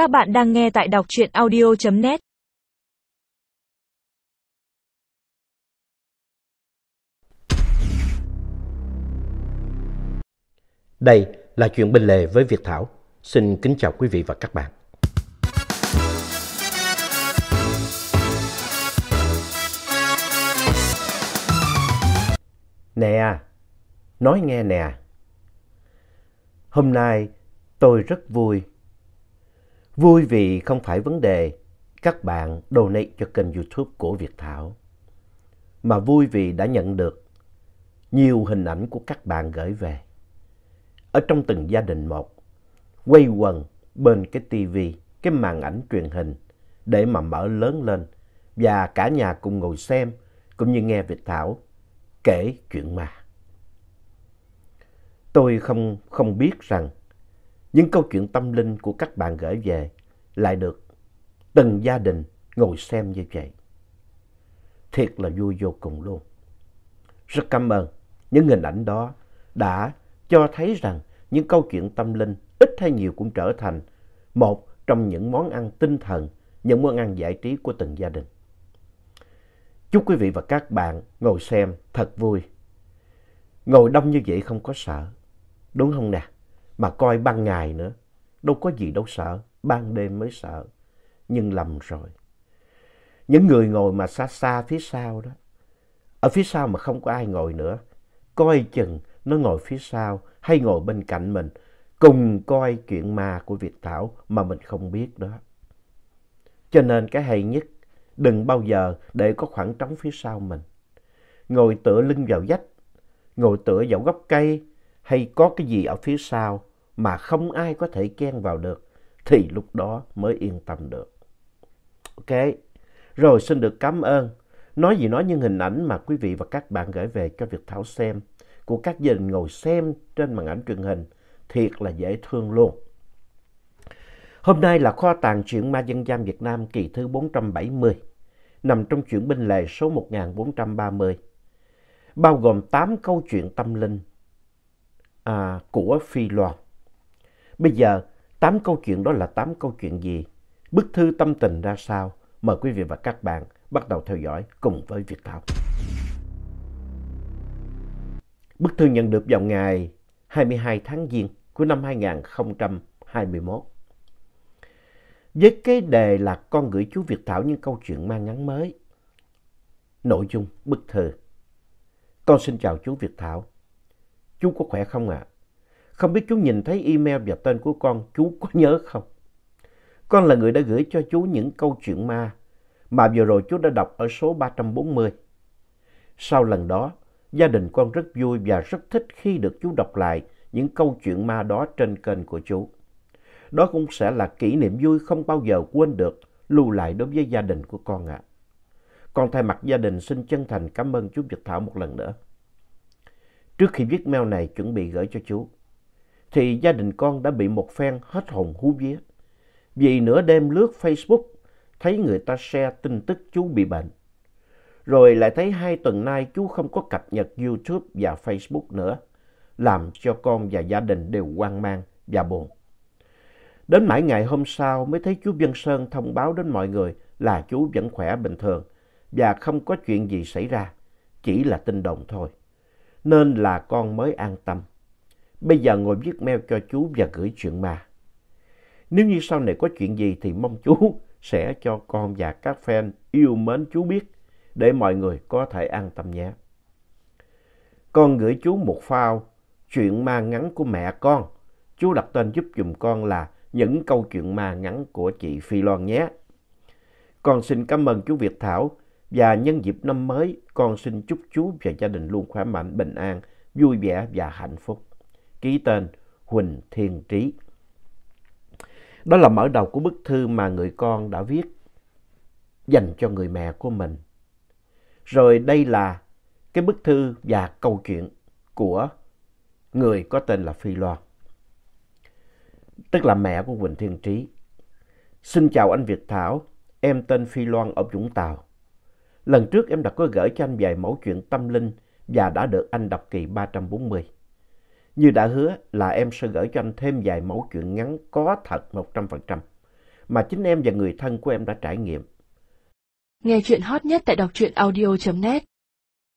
Các bạn đang nghe tại đọc truyện audio.net Đây là chuyện bên lề với Việt Thảo. Xin kính chào quý vị và các bạn. Nè, nói nghe nè. Hôm nay tôi rất vui. Vui vì không phải vấn đề các bạn donate cho kênh youtube của Việt Thảo. Mà vui vì đã nhận được nhiều hình ảnh của các bạn gửi về. Ở trong từng gia đình một, quay quần bên cái tivi, cái màn ảnh truyền hình để mà mở lớn lên và cả nhà cùng ngồi xem cũng như nghe Việt Thảo kể chuyện ma. Tôi không, không biết rằng những câu chuyện tâm linh của các bạn gửi về lại được từng gia đình ngồi xem như vậy. Thiệt là vui vô cùng luôn. Rất cảm ơn những hình ảnh đó đã cho thấy rằng những câu chuyện tâm linh ít hay nhiều cũng trở thành một trong những món ăn tinh thần, những món ăn giải trí của từng gia đình. Chúc quý vị và các bạn ngồi xem thật vui. Ngồi đông như vậy không có sợ, đúng không nè? Mà coi ban ngày nữa, đâu có gì đâu sợ, ban đêm mới sợ. Nhưng lầm rồi. Những người ngồi mà xa xa phía sau đó, ở phía sau mà không có ai ngồi nữa, coi chừng nó ngồi phía sau hay ngồi bên cạnh mình, cùng coi chuyện ma của Việt Thảo mà mình không biết đó. Cho nên cái hay nhất, đừng bao giờ để có khoảng trống phía sau mình. Ngồi tựa lưng vào vách, ngồi tựa vào gốc cây hay có cái gì ở phía sau mà không ai có thể chen vào được thì lúc đó mới yên tâm được. Ok, rồi xin được cảm ơn. Nói gì nói những hình ảnh mà quý vị và các bạn gửi về cho Việt Thảo xem của các gia đình ngồi xem trên màn ảnh truyền hình thiệt là dễ thương luôn. Hôm nay là kho tàng truyện ma dân gian Việt Nam kỳ thứ 470, nằm trong truyện binh lề số 1430, bao gồm 8 câu chuyện tâm linh à, của Phi Loan. Bây giờ, tám câu chuyện đó là tám câu chuyện gì? Bức thư tâm tình ra sao? Mời quý vị và các bạn bắt đầu theo dõi cùng với Việt Thảo. Bức thư nhận được vào ngày 22 tháng Giêng của năm 2021. Với cái đề là con gửi chú Việt Thảo những câu chuyện mang ngắn mới. Nội dung bức thư. Con xin chào chú Việt Thảo. Chú có khỏe không ạ? À? Không biết chú nhìn thấy email và tên của con, chú có nhớ không? Con là người đã gửi cho chú những câu chuyện ma mà vừa rồi chú đã đọc ở số 340. Sau lần đó, gia đình con rất vui và rất thích khi được chú đọc lại những câu chuyện ma đó trên kênh của chú. Đó cũng sẽ là kỷ niệm vui không bao giờ quên được lưu lại đối với gia đình của con ạ. À. Con thay mặt gia đình xin chân thành cảm ơn chú Việt Thảo một lần nữa. Trước khi viết mail này chuẩn bị gửi cho chú, thì gia đình con đã bị một phen hết hồn hú vía. Vì nửa đêm lướt Facebook, thấy người ta share tin tức chú bị bệnh. Rồi lại thấy hai tuần nay chú không có cập nhật YouTube và Facebook nữa, làm cho con và gia đình đều hoang mang và buồn. Đến mãi ngày hôm sau mới thấy chú Vân Sơn thông báo đến mọi người là chú vẫn khỏe bình thường và không có chuyện gì xảy ra, chỉ là tin đồn thôi. Nên là con mới an tâm. Bây giờ ngồi viết mail cho chú và gửi chuyện ma Nếu như sau này có chuyện gì thì mong chú sẽ cho con và các fan yêu mến chú biết để mọi người có thể an tâm nhé. Con gửi chú một phao chuyện ma ngắn của mẹ con. Chú đặt tên giúp dùm con là những câu chuyện ma ngắn của chị Phi Loan nhé. Con xin cảm ơn chú Việt Thảo và nhân dịp năm mới con xin chúc chú và gia đình luôn khỏe mạnh, bình an, vui vẻ và hạnh phúc. Ký tên Huỳnh Thiên Trí. Đó là mở đầu của bức thư mà người con đã viết dành cho người mẹ của mình. Rồi đây là cái bức thư và câu chuyện của người có tên là Phi Loan. Tức là mẹ của Huỳnh Thiên Trí. Xin chào anh Việt Thảo, em tên Phi Loan ở Vũng Tàu. Lần trước em đã có gửi cho anh vài mẫu chuyện tâm linh và đã được anh đọc kỳ 340. Như đã hứa là em sẽ gửi cho anh thêm vài mẫu chuyện ngắn có thật 100%. mà chính em và người thân của em đã trải nghiệm. Nghe chuyện hot nhất tại đọc truyện audio.net